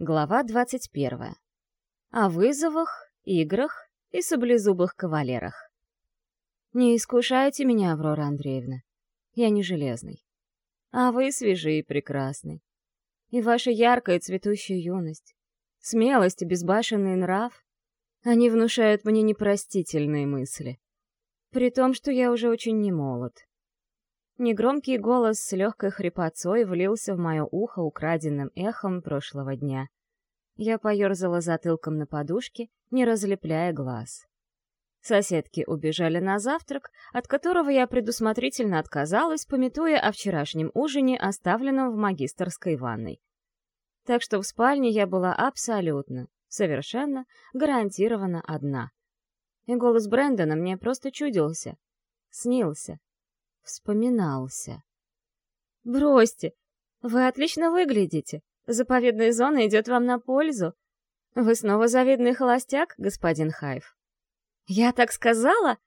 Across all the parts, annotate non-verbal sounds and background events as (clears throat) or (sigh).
Глава 21. О вызовах, играх и саблезубых кавалерах. Не искушайте меня, Аврора Андреевна. Я не железный. А вы свежи и прекрасны. И ваша яркая цветущая юность, смелость и безбашенный нрав, они внушают мне непростительные мысли. При том, что я уже очень не молод. Негромкий голос с легкой хрипотцой влился в мое ухо украденным эхом прошлого дня. Я поерзала затылком на подушке, не разлепляя глаз. Соседки убежали на завтрак, от которого я предусмотрительно отказалась, пометуя о вчерашнем ужине, оставленном в магистрской ванной. Так что в спальне я была абсолютно, совершенно, гарантированно одна. И голос Брэндона мне просто чудился, снился, вспоминался. «Бросьте! Вы отлично выглядите. Заповедная зона идет вам на пользу. Вы снова завидный холостяк, господин Хайв?» «Я так сказала?»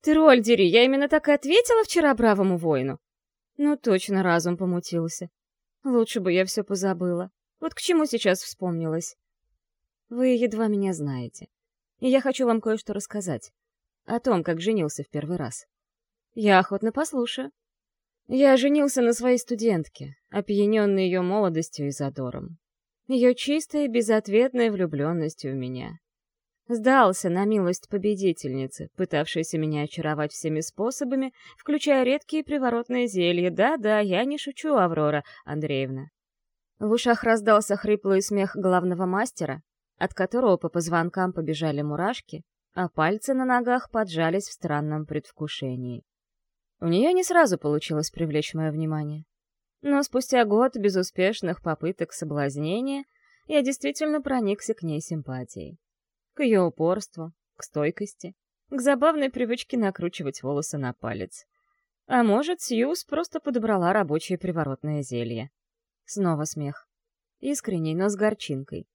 «Ты, Рольдери, я именно так и ответила вчера бравому воину?» «Ну, точно разум помутился. Лучше бы я все позабыла. Вот к чему сейчас вспомнилась?» «Вы едва меня знаете. И я хочу вам кое-что рассказать. О том, как женился в первый раз. Я охотно послушаю. Я женился на своей студентке, опьяненной ее молодостью и задором. Ее чистой, безответной влюбленностью в меня. Сдался на милость победительницы, пытавшейся меня очаровать всеми способами, включая редкие приворотные зелья. Да-да, я не шучу, Аврора Андреевна. В ушах раздался хриплый смех главного мастера, от которого по позвонкам побежали мурашки, а пальцы на ногах поджались в странном предвкушении. У нее не сразу получилось привлечь мое внимание. Но спустя год безуспешных попыток соблазнения я действительно проникся к ней симпатией. К ее упорству, к стойкости, к забавной привычке накручивать волосы на палец. А может, Сьюз просто подобрала рабочее приворотное зелье. Снова смех. Искренний, но с горчинкой.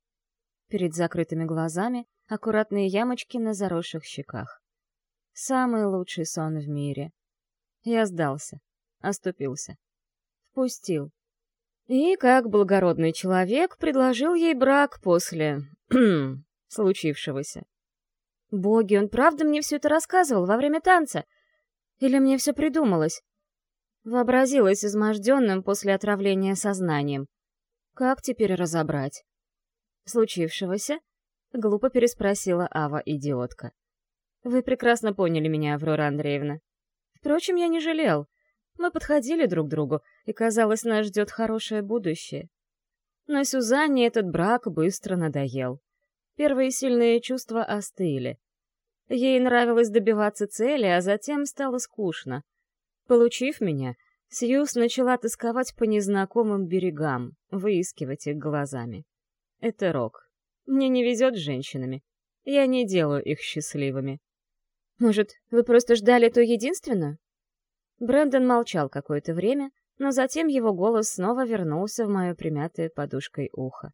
Перед закрытыми глазами аккуратные ямочки на заросших щеках. Самый лучший сон в мире. Я сдался, оступился. Впустил. И, как благородный человек, предложил ей брак после... (clears throat) случившегося. Боги, он правда мне все это рассказывал во время танца? Или мне все придумалось? Вообразилась изможденным после отравления сознанием. Как теперь разобрать? Случившегося? Глупо переспросила Ава-идиотка. Вы прекрасно поняли меня, Аврора Андреевна. Впрочем, я не жалел. Мы подходили друг к другу, и, казалось, нас ждет хорошее будущее. Но Сюзанне этот брак быстро надоел. Первые сильные чувства остыли. Ей нравилось добиваться цели, а затем стало скучно. Получив меня, Сьюз начала тосковать по незнакомым берегам, выискивать их глазами. Это рок. Мне не везет с женщинами. Я не делаю их счастливыми. Может, вы просто ждали ту единственную? Брэндон молчал какое-то время, но затем его голос снова вернулся в мое примятое подушкой ухо.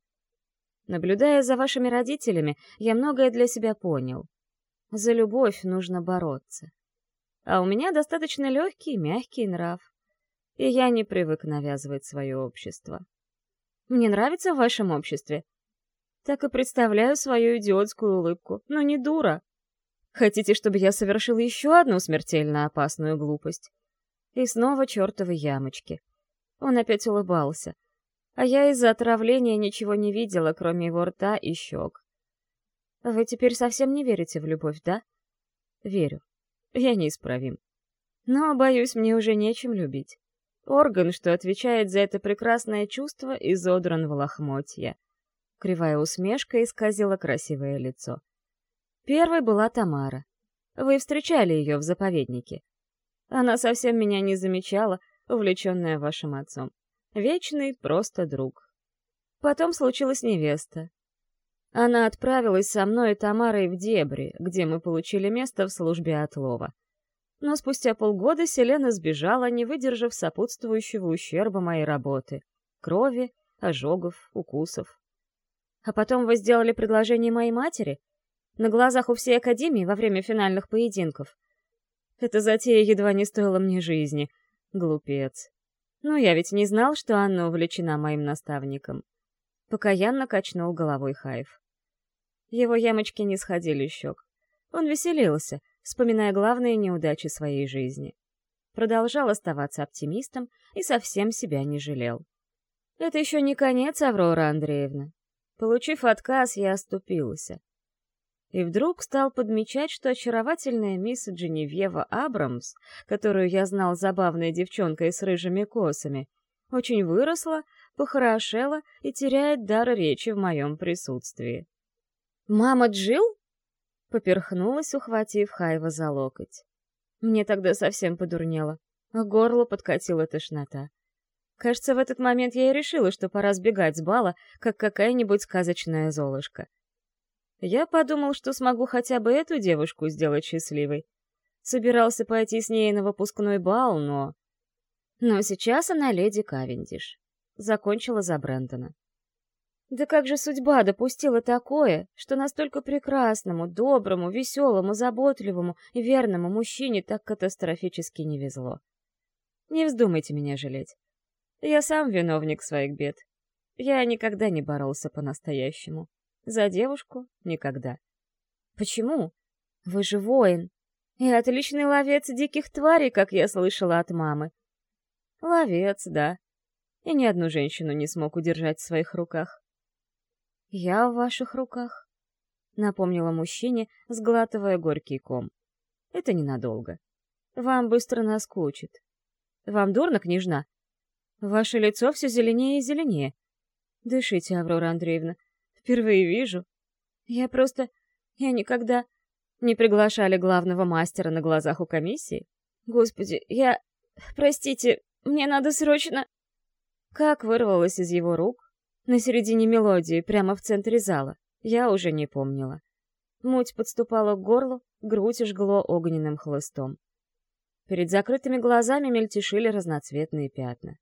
Наблюдая за вашими родителями, я многое для себя понял. За любовь нужно бороться. А у меня достаточно легкий, мягкий нрав. И я не привык навязывать свое общество. Мне нравится в вашем обществе. Так и представляю свою идиотскую улыбку, но не дура. Хотите, чтобы я совершил еще одну смертельно опасную глупость? И снова чертовы ямочки. Он опять улыбался. А я из-за отравления ничего не видела, кроме его рта и щек. Вы теперь совсем не верите в любовь, да? Верю. Я неисправим. Но, боюсь, мне уже нечем любить. Орган, что отвечает за это прекрасное чувство, изодран в лохмотья. Кривая усмешка исказила красивое лицо. Первой была Тамара. Вы встречали ее в заповеднике. Она совсем меня не замечала, увлеченная вашим отцом. Вечный просто друг. Потом случилась невеста. Она отправилась со мной и Тамарой в дебри, где мы получили место в службе отлова. Но спустя полгода Селена сбежала, не выдержав сопутствующего ущерба моей работы — крови, ожогов, укусов. А потом вы сделали предложение моей матери, на глазах у всей Академии во время финальных поединков. Эта затея едва не стоила мне жизни. Глупец. Но я ведь не знал, что Анна увлечена моим наставником. Покаянно качнул головой Хаев. Его ямочки не сходили щек. Он веселился, вспоминая главные неудачи своей жизни. Продолжал оставаться оптимистом и совсем себя не жалел. Это еще не конец, Аврора Андреевна. Получив отказ, я оступился. И вдруг стал подмечать, что очаровательная мисс Дженевьева Абрамс, которую я знал забавной девчонкой с рыжими косами, очень выросла, похорошела и теряет дар речи в моем присутствии. «Мама Джил? поперхнулась, ухватив Хайва за локоть. Мне тогда совсем подурнело, а горло подкатила тошнота. Кажется, в этот момент я и решила, что пора сбегать с бала, как какая-нибудь сказочная золушка. Я подумал, что смогу хотя бы эту девушку сделать счастливой. Собирался пойти с ней на выпускной бал, но... Но сейчас она леди Кавендиш. Закончила за Брэндона. Да как же судьба допустила такое, что настолько прекрасному, доброму, веселому, заботливому и верному мужчине так катастрофически не везло? Не вздумайте меня жалеть. Я сам виновник своих бед. Я никогда не боролся по-настоящему. За девушку — никогда. Почему? Вы же воин. И отличный ловец диких тварей, как я слышала от мамы. Ловец, да. И ни одну женщину не смог удержать в своих руках. Я в ваших руках, напомнила мужчине, сглатывая горький ком. Это ненадолго. Вам быстро наскучит. Вам дурно, княжна? Ваше лицо все зеленее и зеленее. Дышите, Аврора Андреевна. Впервые вижу. Я просто... Я никогда... Не приглашали главного мастера на глазах у комиссии? Господи, я... Простите, мне надо срочно... Как вырвалось из его рук? На середине мелодии, прямо в центре зала. Я уже не помнила. Муть подступала к горлу, грудь жгло огненным хлыстом. Перед закрытыми глазами мельтешили разноцветные пятна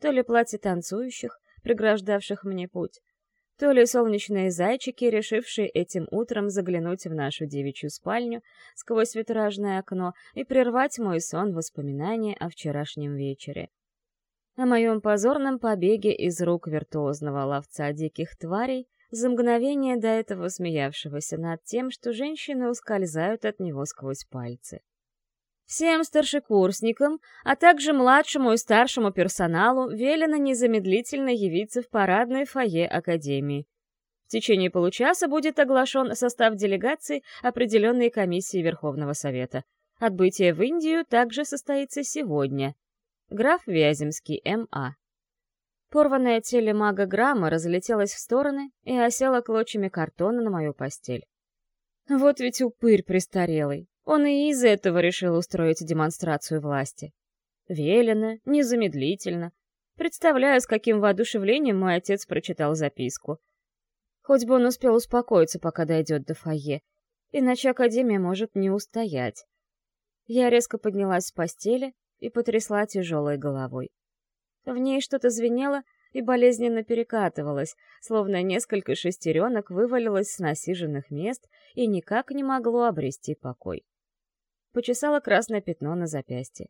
то ли платье танцующих, преграждавших мне путь, то ли солнечные зайчики, решившие этим утром заглянуть в нашу девичью спальню сквозь витражное окно и прервать мой сон воспоминания о вчерашнем вечере. О моем позорном побеге из рук виртуозного ловца диких тварей, за мгновение до этого смеявшегося над тем, что женщины ускользают от него сквозь пальцы. Всем старшекурсникам, а также младшему и старшему персоналу велено незамедлительно явиться в парадное фойе Академии. В течение получаса будет оглашен состав делегации определенной комиссии Верховного Совета. Отбытие в Индию также состоится сегодня. Граф Вяземский, М.А. Порванная телемага грамма разлетелась в стороны и осела клочьями картона на мою постель. Вот ведь упырь престарелый. Он и из этого решил устроить демонстрацию власти. Велено, незамедлительно. Представляю, с каким воодушевлением мой отец прочитал записку. Хоть бы он успел успокоиться, пока дойдет до фойе, иначе Академия может не устоять. Я резко поднялась с постели и потрясла тяжелой головой. В ней что-то звенело и болезненно перекатывалось, словно несколько шестеренок вывалилось с насиженных мест и никак не могло обрести покой почесала красное пятно на запястье.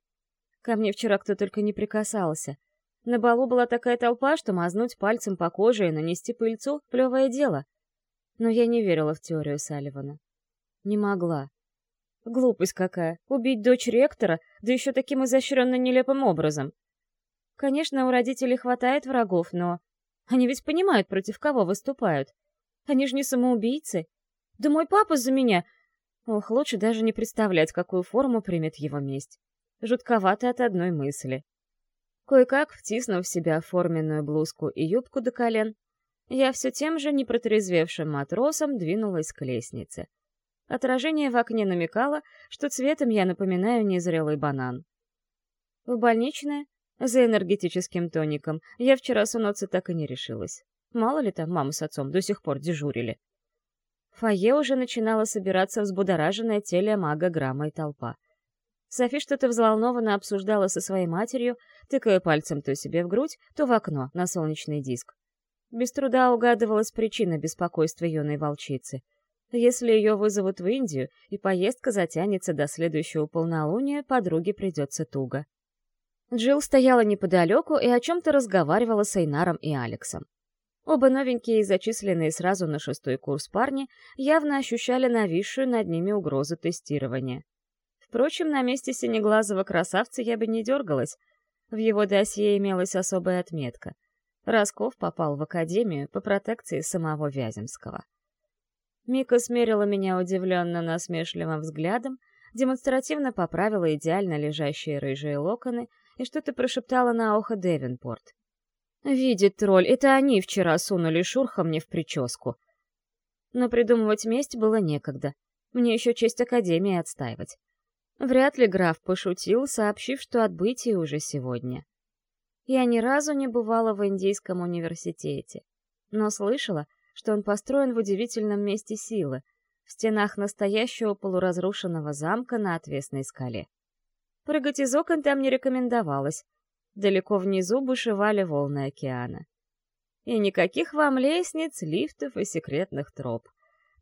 Ко мне вчера кто только не прикасался. На балу была такая толпа, что мазнуть пальцем по коже и нанести пыльцу — плевое дело. Но я не верила в теорию Салливана. Не могла. Глупость какая. Убить дочь ректора, да еще таким изощренно нелепым образом. Конечно, у родителей хватает врагов, но... Они ведь понимают, против кого выступают. Они же не самоубийцы. Да мой папа за меня Ох, лучше даже не представлять, какую форму примет его месть. Жутковато от одной мысли. Кое-как, втиснув в себя форменную блузку и юбку до колен, я все тем же непротрезвевшим матросом двинулась к лестнице. Отражение в окне намекало, что цветом я напоминаю незрелый банан. В больничное, за энергетическим тоником, я вчера сунуться так и не решилась. Мало ли там мама с отцом до сих пор дежурили фойе уже начинала собираться взбудораженная телемага грамма и толпа. Софи что-то взволнованно обсуждала со своей матерью, тыкая пальцем то себе в грудь, то в окно, на солнечный диск. Без труда угадывалась причина беспокойства юной волчицы. Если ее вызовут в Индию, и поездка затянется до следующего полнолуния, подруге придется туго. Джилл стояла неподалеку и о чем-то разговаривала с Эйнаром и Алексом. Оба новенькие и зачисленные сразу на шестой курс парни явно ощущали нависшую над ними угрозу тестирования. Впрочем, на месте синеглазого красавца я бы не дергалась. В его досье имелась особая отметка. Росков попал в академию по протекции самого Вяземского. Мика смерила меня удивленно насмешливым взглядом, демонстративно поправила идеально лежащие рыжие локоны и что-то прошептала на ухо Девинпорт. Видит тролль, это они вчера сунули шурха мне в прическу. Но придумывать месть было некогда. Мне еще честь Академии отстаивать. Вряд ли граф пошутил, сообщив, что отбытие уже сегодня. Я ни разу не бывала в Индийском университете, но слышала, что он построен в удивительном месте силы, в стенах настоящего полуразрушенного замка на отвесной скале. Прыгать из окон там не рекомендовалось, Далеко внизу бушевали волны океана. И никаких вам лестниц, лифтов и секретных троп.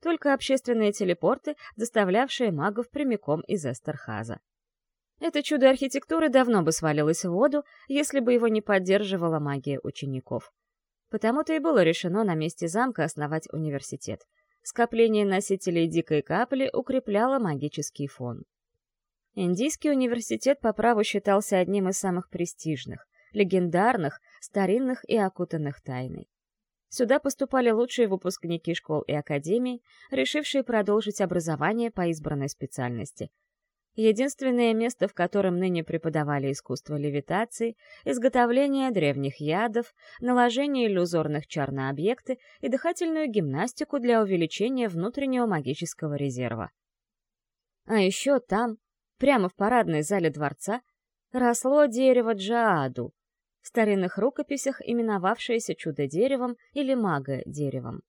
Только общественные телепорты, доставлявшие магов прямиком из Эстерхаза. Это чудо архитектуры давно бы свалилось в воду, если бы его не поддерживала магия учеников. Потому-то и было решено на месте замка основать университет. Скопление носителей дикой капли укрепляло магический фон. Индийский университет по праву считался одним из самых престижных, легендарных, старинных и окутанных тайной. Сюда поступали лучшие выпускники школ и академий, решившие продолжить образование по избранной специальности. Единственное место, в котором ныне преподавали искусство левитации, изготовление древних ядов, наложение иллюзорных чар на объекты и дыхательную гимнастику для увеличения внутреннего магического резерва. А еще там, Прямо в парадной зале дворца росло дерево Джааду, в старинных рукописях именовавшееся чудо-деревом или мага-деревом.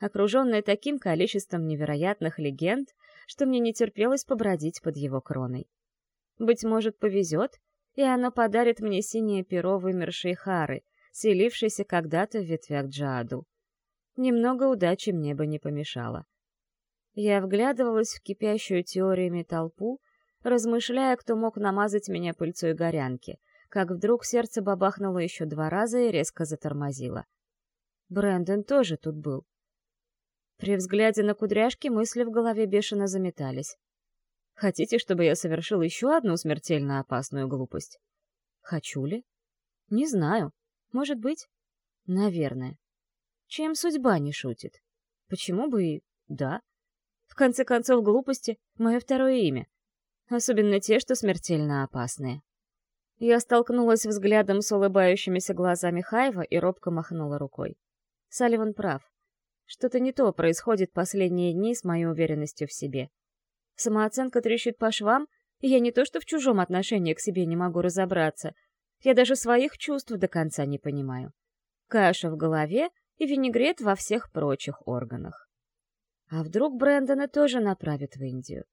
Окруженное таким количеством невероятных легенд, что мне не терпелось побродить под его кроной. Быть может, повезет, и оно подарит мне синее перо вымершей Хары, селившейся когда-то в ветвях Джааду. Немного удачи мне бы не помешало. Я вглядывалась в кипящую теориями толпу, размышляя, кто мог намазать меня пыльцой горянки, как вдруг сердце бабахнуло еще два раза и резко затормозило. Брэндон тоже тут был. При взгляде на кудряшки мысли в голове бешено заметались. Хотите, чтобы я совершил еще одну смертельно опасную глупость? Хочу ли? Не знаю. Может быть? Наверное. Чем судьба не шутит? Почему бы и да? В конце концов, глупости — мое второе имя особенно те, что смертельно опасные. Я столкнулась взглядом с улыбающимися глазами Хайва и робко махнула рукой. Салливан прав. Что-то не то происходит последние дни с моей уверенностью в себе. Самооценка трещит по швам, и я не то что в чужом отношении к себе не могу разобраться, я даже своих чувств до конца не понимаю. Каша в голове и винегрет во всех прочих органах. А вдруг Брэндона тоже направят в Индию?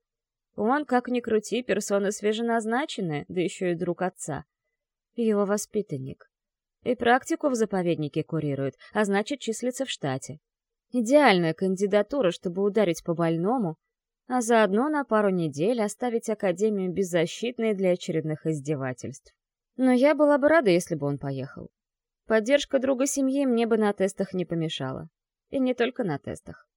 Он, как ни крути, персона свеженазначенная, да еще и друг отца. Его воспитанник. И практику в заповеднике курирует, а значит, числится в штате. Идеальная кандидатура, чтобы ударить по больному, а заодно на пару недель оставить Академию беззащитной для очередных издевательств. Но я была бы рада, если бы он поехал. Поддержка друга семьи мне бы на тестах не помешала. И не только на тестах.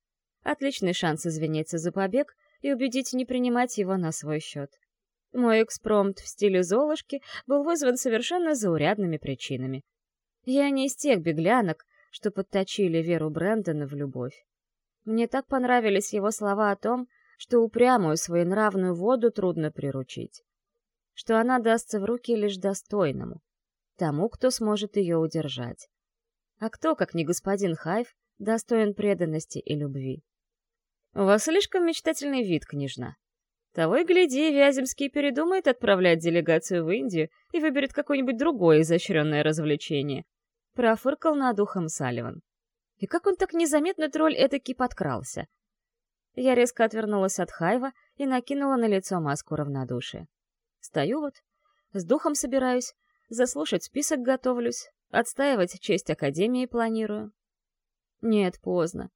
Отличный шанс извиниться за побег — и убедить не принимать его на свой счет. Мой экспромт в стиле Золушки был вызван совершенно заурядными причинами. Я не из тех беглянок, что подточили веру Брэндона в любовь. Мне так понравились его слова о том, что упрямую своенравную воду трудно приручить, что она дастся в руки лишь достойному, тому, кто сможет ее удержать. А кто, как не господин Хайф, достоин преданности и любви? «У вас слишком мечтательный вид, княжна. Того и гляди, Вяземский передумает отправлять делегацию в Индию и выберет какое-нибудь другое изощренное развлечение». Профыркал над ухом Салливан. И как он так незаметно тролль этаки подкрался? Я резко отвернулась от Хайва и накинула на лицо маску равнодушия. Стою вот, с духом собираюсь, заслушать список готовлюсь, отстаивать честь Академии планирую. Нет, поздно.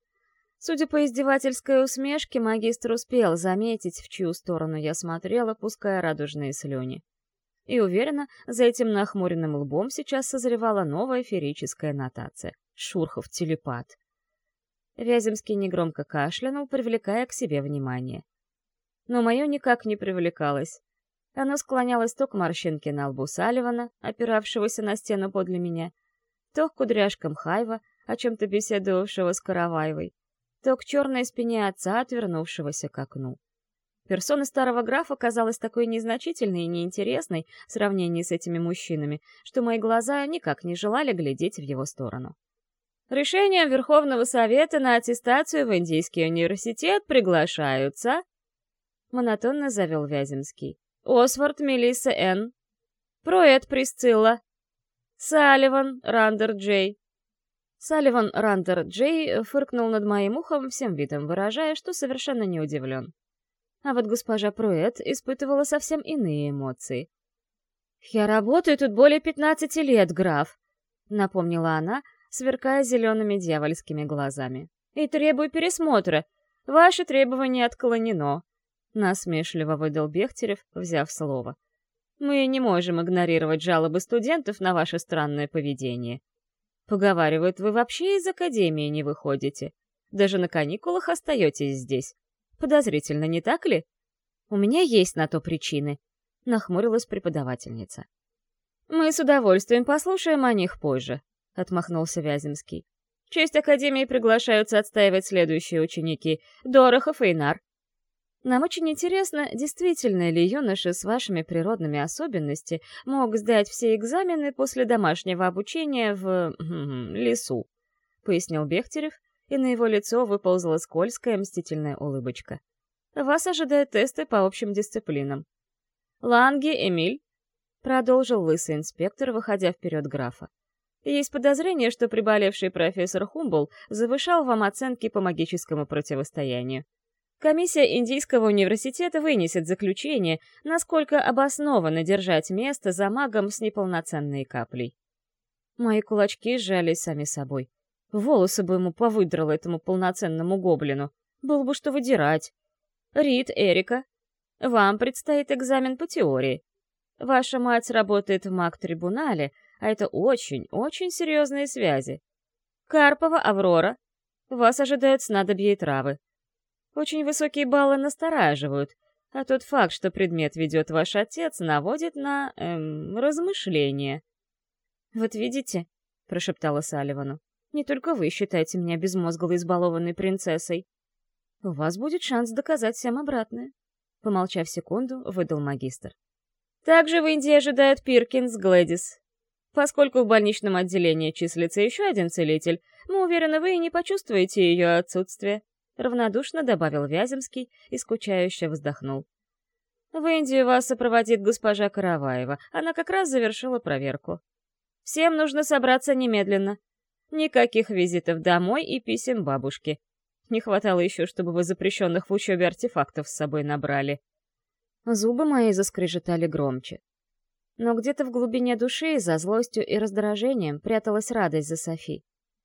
Судя по издевательской усмешке, магистр успел заметить, в чью сторону я смотрела, пуская радужные слюни. И уверена, за этим нахмуренным лбом сейчас созревала новая ферическая нотация. Шурхов телепат. Вяземский негромко кашлянул, привлекая к себе внимание. Но мое никак не привлекалось. Оно склонялось то к морщинке на лбу Салливана, опиравшегося на стену подле меня, то к кудряшкам Хайва, о чем-то беседовавшего с Караваевой, то к черной спине отца, отвернувшегося к окну. Персона старого графа казалась такой незначительной и неинтересной в сравнении с этими мужчинами, что мои глаза никак не желали глядеть в его сторону. Решением Верховного Совета на аттестацию в Индийский университет приглашаются... Монотонно завел Вяземский. Освард Мелисса Н. Проэт Присцилла. Салливан Рандер Джей. Салливан Рандер Джей фыркнул над моим ухом всем видом, выражая, что совершенно не удивлен. А вот госпожа Пруэт испытывала совсем иные эмоции. «Я работаю тут более пятнадцати лет, граф», — напомнила она, сверкая зелеными дьявольскими глазами. «И требую пересмотра. Ваше требование отклонено», — насмешливо выдал Бехтерев, взяв слово. «Мы не можем игнорировать жалобы студентов на ваше странное поведение. Поговаривают, вы вообще из академии не выходите. Даже на каникулах остаетесь здесь. Подозрительно, не так ли? У меня есть на то причины, нахмурилась преподавательница. Мы с удовольствием послушаем о них позже, отмахнулся Вяземский. В честь Академии приглашаются отстаивать следующие ученики — Дорохов и Инар. Нам очень интересно, действительно ли юноша с вашими природными особенностями мог сдать все экзамены после домашнего обучения в... лесу, — пояснил Бехтерев, и на его лицо выползла скользкая мстительная улыбочка. «Вас ожидают тесты по общим дисциплинам». «Ланги, Эмиль», — продолжил лысый инспектор, выходя вперед графа. «Есть подозрение, что приболевший профессор Хумбл завышал вам оценки по магическому противостоянию. Комиссия Индийского университета вынесет заключение, насколько обоснованно держать место за магом с неполноценной каплей». Мои кулачки сжались сами собой. Волосы бы ему повыдрал этому полноценному гоблину. Было бы что выдирать. Рид, Эрика, вам предстоит экзамен по теории. Ваша мать работает в маг-трибунале, а это очень, очень серьезные связи. Карпова, Аврора, вас ожидают снадобья и травы. Очень высокие баллы настораживают, а тот факт, что предмет ведет ваш отец, наводит на, эм, размышления. «Вот видите», — прошептала Салливану, не только вы считаете меня безмозглой избалованной принцессой. У вас будет шанс доказать всем обратное. Помолчав секунду, выдал магистр. Также в Индии ожидают Пиркинс Глэдис. Поскольку в больничном отделении числится еще один целитель, мы уверены, вы и не почувствуете ее отсутствие. Равнодушно добавил Вяземский и скучающе вздохнул. В Индию вас сопроводит госпожа Караваева. Она как раз завершила проверку. Всем нужно собраться немедленно. Никаких визитов домой и писем бабушке. Не хватало еще, чтобы вы запрещенных в учебе артефактов с собой набрали. Зубы мои заскрежетали громче. Но где-то в глубине души, за злостью и раздражением, пряталась радость за Софи.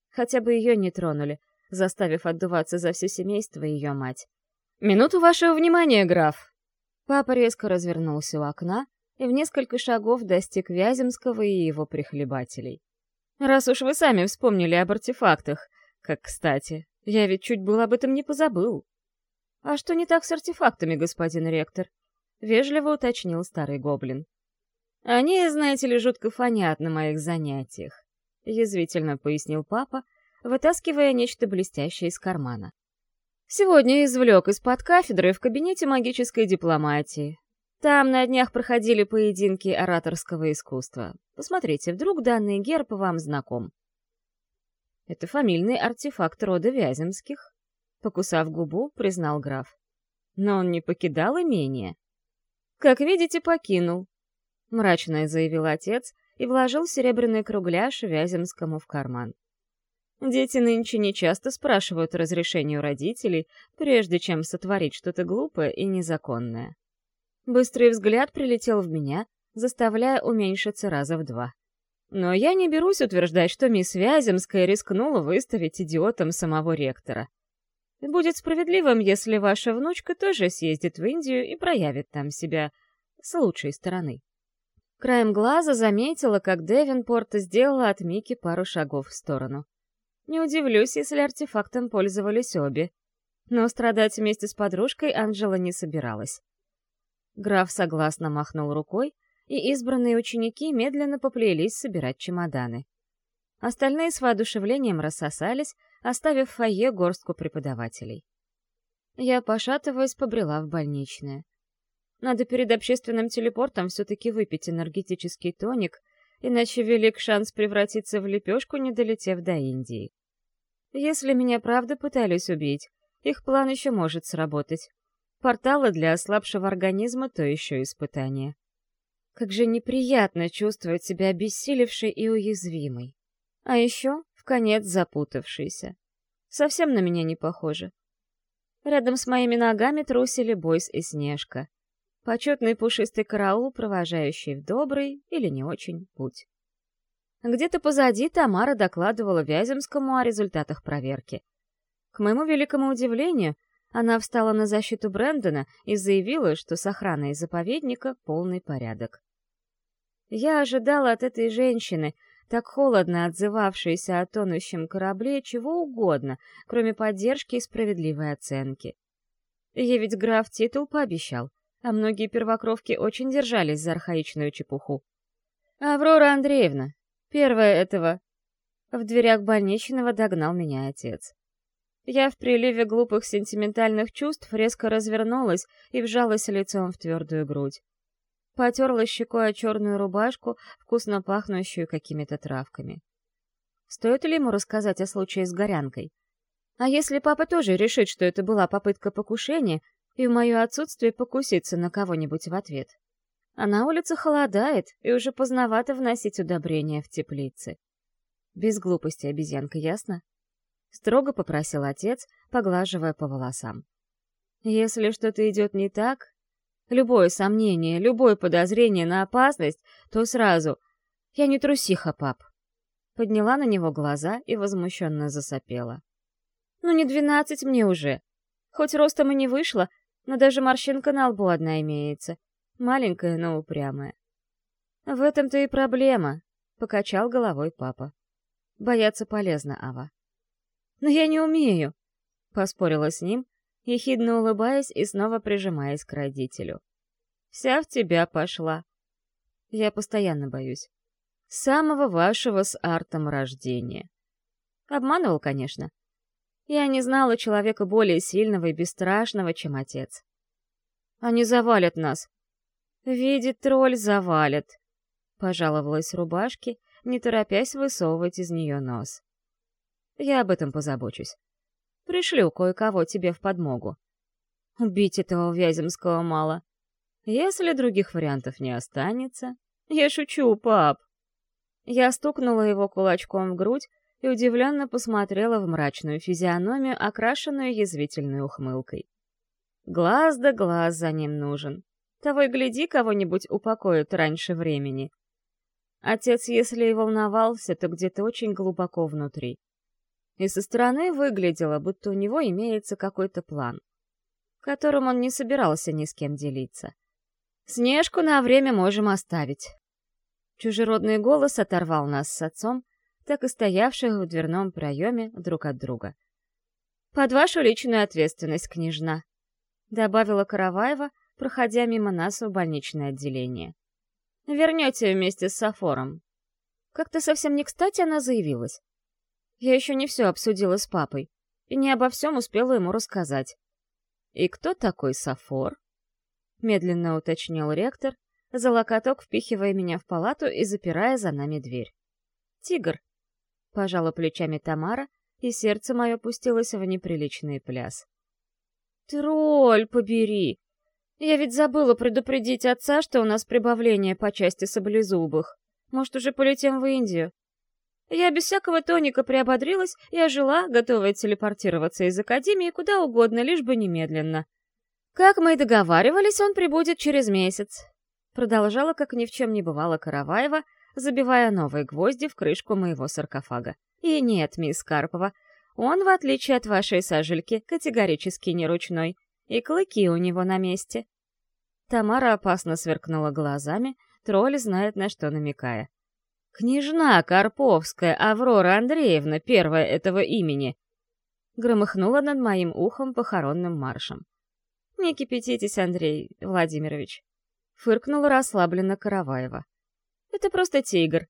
Хотя бы ее не тронули, заставив отдуваться за все семейство ее мать. «Минуту вашего внимания, граф!» Папа резко развернулся у окна и в несколько шагов достиг Вяземского и его прихлебателей. Раз уж вы сами вспомнили об артефактах, как кстати, я ведь чуть было об этом не позабыл. А что не так с артефактами, господин ректор? Вежливо уточнил старый гоблин. Они, знаете ли, жутко фонят на моих занятиях, язвительно пояснил папа, вытаскивая нечто блестящее из кармана. Сегодня извлек из-под кафедры в кабинете магической дипломатии. Там на днях проходили поединки ораторского искусства. Посмотрите, вдруг данный герб вам знаком. Это фамильный артефакт рода Вяземских, покусав губу, признал граф. Но он не покидал имение. Как видите, покинул, мрачно заявил отец и вложил серебряный кругляш Вяземскому в карман. Дети нынче нечасто спрашивают разрешения у родителей, прежде чем сотворить что-то глупое и незаконное. Быстрый взгляд прилетел в меня, заставляя уменьшиться раза в два. Но я не берусь утверждать, что мисс Вяземская рискнула выставить идиотом самого ректора. Будет справедливым, если ваша внучка тоже съездит в Индию и проявит там себя с лучшей стороны. Краем глаза заметила, как Девинпорт сделала от Мики пару шагов в сторону. Не удивлюсь, если артефактом пользовались обе. Но страдать вместе с подружкой Анжела не собиралась. Граф согласно махнул рукой, и избранные ученики медленно поплелись собирать чемоданы. Остальные с воодушевлением рассосались, оставив в фойе горстку преподавателей. Я, пошатываясь, побрела в больничное. Надо перед общественным телепортом все-таки выпить энергетический тоник, иначе велик шанс превратиться в лепешку, не долетев до Индии. Если меня правда пытались убить, их план еще может сработать. Порталы для ослабшего организма — то еще испытание. Как же неприятно чувствовать себя обессилевшей и уязвимой. А еще в конец запутавшейся. Совсем на меня не похоже. Рядом с моими ногами трусили Бойс и Снежка. Почетный пушистый караул, провожающий в добрый или не очень путь. Где-то позади Тамара докладывала Вяземскому о результатах проверки. К моему великому удивлению, она встала на защиту Брэндона и заявила, что с охраной заповедника полный порядок. Я ожидала от этой женщины, так холодно отзывавшейся о тонущем корабле, чего угодно, кроме поддержки и справедливой оценки. Ей ведь граф титул пообещал, а многие первокровки очень держались за архаичную чепуху. «Аврора Андреевна, первая этого...» В дверях больничного догнал меня отец. Я в приливе глупых сентиментальных чувств резко развернулась и вжалась лицом в твердую грудь. Потерла щекой о черную рубашку, вкусно пахнущую какими-то травками. Стоит ли ему рассказать о случае с горянкой? А если папа тоже решит, что это была попытка покушения, и в мое отсутствие покуситься на кого-нибудь в ответ? А на улице холодает, и уже поздновато вносить удобрения в теплицы. Без глупости, обезьянка, ясно? Строго попросил отец, поглаживая по волосам. Если что-то идет не так, Любое сомнение, любое подозрение на опасность, то сразу «Я не трусиха, пап». Подняла на него глаза и возмущенно засопела. «Ну не двенадцать мне уже. Хоть ростом и не вышло, но даже морщинка на лбу одна имеется. Маленькая, но упрямая». «В этом-то и проблема», — покачал головой папа. «Бояться полезно, Ава». «Но я не умею», — поспорила с ним, ехидно улыбаясь и снова прижимаясь к родителю. «Вся в тебя пошла». Я постоянно боюсь. Самого вашего с Артом рождения. Обманывал, конечно. Я не знала человека более сильного и бесстрашного, чем отец. Они завалят нас. Видит тролль, завалят. Пожаловалась рубашке, не торопясь высовывать из нее нос. Я об этом позабочусь. Пришлю кое-кого тебе в подмогу. Убить этого Вяземского мало. Если других вариантов не останется... Я шучу, пап. Я стукнула его кулачком в грудь и удивленно посмотрела в мрачную физиономию, окрашенную язвительной ухмылкой. Глаз да глаз за ним нужен. Того и гляди, кого-нибудь упокоят раньше времени. Отец, если и волновался, то где-то очень глубоко внутри и со стороны выглядело, будто у него имеется какой-то план, которым он не собирался ни с кем делиться. «Снежку на время можем оставить». Чужеродный голос оторвал нас с отцом, так и стоявших в дверном проеме друг от друга. «Под вашу личную ответственность, княжна», — добавила Караваева, проходя мимо нас в больничное отделение. «Вернете вместе с Сафором». Как-то совсем не кстати она заявилась. Я еще не все обсудила с папой и не обо всем успела ему рассказать. «И кто такой Сафор?» — медленно уточнил ректор, за локоток впихивая меня в палату и запирая за нами дверь. «Тигр!» — пожала плечами Тамара, и сердце мое пустилось в неприличный пляс. «Тролль, побери! Я ведь забыла предупредить отца, что у нас прибавление по части саблезубых. Может, уже полетим в Индию?» Я без всякого тоника приободрилась и ожила, готовая телепортироваться из Академии куда угодно, лишь бы немедленно. «Как мы и договаривались, он прибудет через месяц», — продолжала, как ни в чем не бывало Караваева, забивая новые гвозди в крышку моего саркофага. «И нет, мисс Карпова, он, в отличие от вашей сажельки, категорически не ручной, и клыки у него на месте». Тамара опасно сверкнула глазами, тролль знает, на что намекая. Княжна Карповская Аврора Андреевна, первая этого имени, громыхнула над моим ухом похоронным маршем. «Не кипятитесь, Андрей Владимирович», — фыркнула расслабленно Караваева. «Это просто тигр.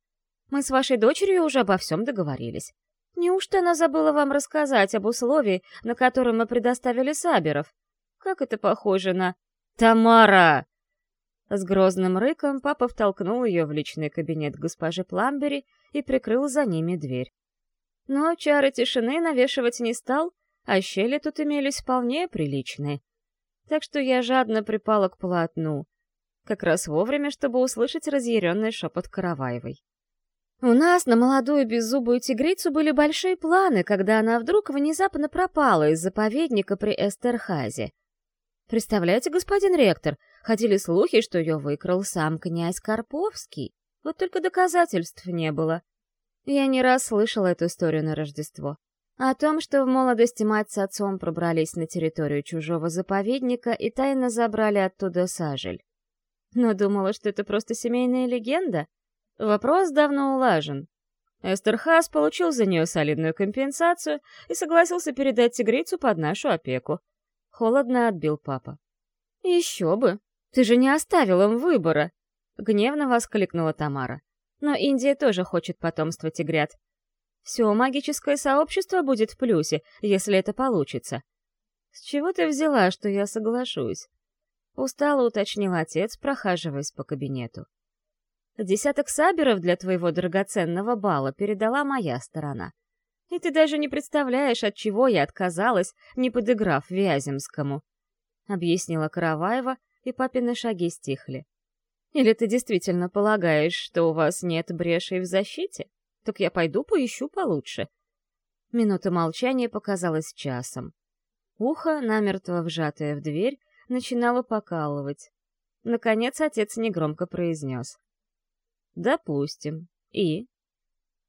Мы с вашей дочерью уже обо всем договорились. Неужто она забыла вам рассказать об условии, на котором мы предоставили Саберов? Как это похоже на... «Тамара!» С грозным рыком папа втолкнул ее в личный кабинет госпожи Пламбери и прикрыл за ними дверь. Но чары тишины навешивать не стал, а щели тут имелись вполне приличные. Так что я жадно припала к полотну, как раз вовремя, чтобы услышать разъяренный шепот Караваевой. У нас на молодую беззубую тигрицу были большие планы, когда она вдруг внезапно пропала из заповедника при Эстерхазе. Представляете, господин ректор, ходили слухи, что ее выкрал сам князь Карповский. Вот только доказательств не было. Я не раз слышала эту историю на Рождество. О том, что в молодости мать с отцом пробрались на территорию чужого заповедника и тайно забрали оттуда сажель. Но думала, что это просто семейная легенда. Вопрос давно улажен. Эстерхас получил за нее солидную компенсацию и согласился передать тигрицу под нашу опеку. Холодно отбил папа. «Еще бы! Ты же не оставил им выбора!» — гневно воскликнула Тамара. Но Индия тоже хочет потомства тигрят. Все магическое сообщество будет в плюсе, если это получится. С чего ты взяла, что я соглашусь? Устало уточнил отец, прохаживаясь по кабинету. Десяток саберов для твоего драгоценного бала передала моя сторона. И ты даже не представляешь, от чего я отказалась, не подыграв Вяземскому. Объяснила Караваева, и папины шаги стихли. Или ты действительно полагаешь, что у вас нет брешей в защите? Так я пойду поищу получше». Минута молчания показалась часом. Ухо, намертво вжатое в дверь, начинало покалывать. Наконец отец негромко произнес. «Допустим. И?»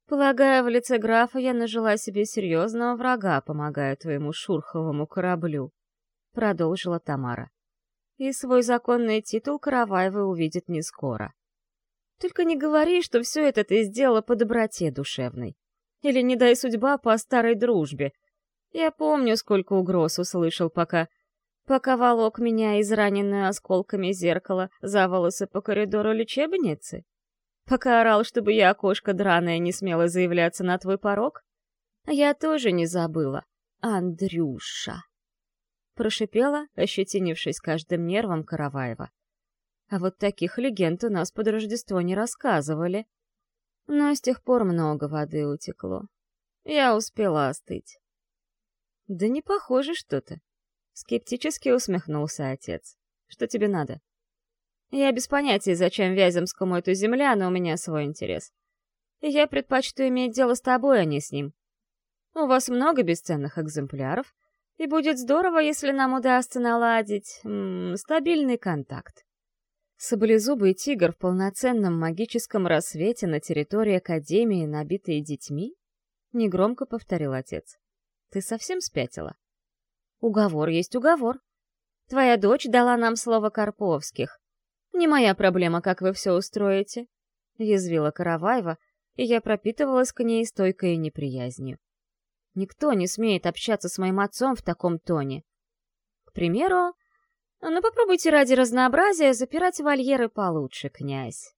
«Полагаю, в лице графа я нажила себе серьезного врага, помогая твоему шурховому кораблю», — продолжила Тамара и свой законный титул Караваева увидит не скоро. Только не говори, что все это ты сделала по доброте душевной. Или не дай судьба по старой дружбе. Я помню, сколько угроз услышал, пока... Пока волок меня, израненную осколками зеркала, за волосы по коридору лечебницы. Пока орал, чтобы я, окошко драная, не смела заявляться на твой порог. Я тоже не забыла. Андрюша прошипела, ощетинившись каждым нервом Караваева. А вот таких легенд у нас под Рождество не рассказывали. Но с тех пор много воды утекло. Я успела остыть. «Да не похоже что-то», — скептически усмехнулся отец. «Что тебе надо?» «Я без понятия, зачем Вяземскому эту земля, но у меня свой интерес. И я предпочту иметь дело с тобой, а не с ним. У вас много бесценных экземпляров, и будет здорово, если нам удастся наладить м -м, стабильный контакт. Саблезубый тигр в полноценном магическом рассвете на территории Академии, набитой детьми? Негромко повторил отец. Ты совсем спятила? Уговор есть уговор. Твоя дочь дала нам слово Карповских. Не моя проблема, как вы все устроите. Язвила Караваева, и я пропитывалась к ней стойкой неприязнью. Никто не смеет общаться с моим отцом в таком тоне. К примеру, ну попробуйте ради разнообразия запирать вольеры получше, князь.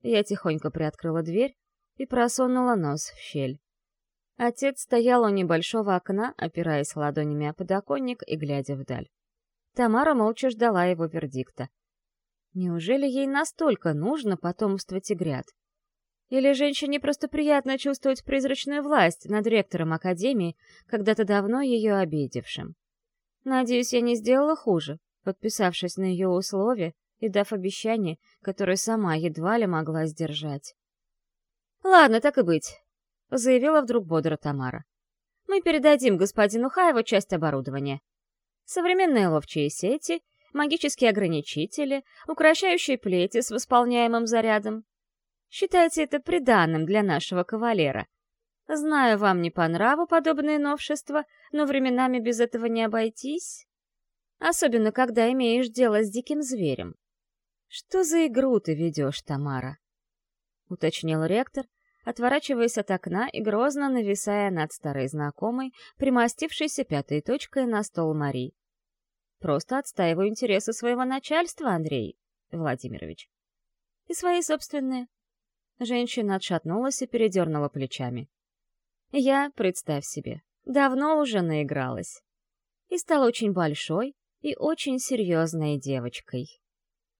Я тихонько приоткрыла дверь и просунула нос в щель. Отец стоял у небольшого окна, опираясь ладонями о подоконник и глядя вдаль. Тамара молча ждала его вердикта. Неужели ей настолько нужно потомство тигрят? Или женщине просто приятно чувствовать призрачную власть над ректором Академии, когда-то давно ее обидевшим. Надеюсь, я не сделала хуже, подписавшись на ее условия и дав обещание, которое сама едва ли могла сдержать. «Ладно, так и быть», — заявила вдруг бодро Тамара. «Мы передадим господину Хаеву часть оборудования. Современные ловчие сети, магические ограничители, укращающие плети с восполняемым зарядом, Считайте это приданным для нашего кавалера. Знаю, вам не по нраву подобные новшества, но временами без этого не обойтись. Особенно, когда имеешь дело с диким зверем. Что за игру ты ведешь, Тамара? — уточнил ректор, отворачиваясь от окна и грозно нависая над старой знакомой, примостившейся пятой точкой на стол Мари. «Просто отстаиваю интересы своего начальства, Андрей Владимирович. И свои собственные». Женщина отшатнулась и передернула плечами. «Я, представь себе, давно уже наигралась. И стала очень большой и очень серьезной девочкой».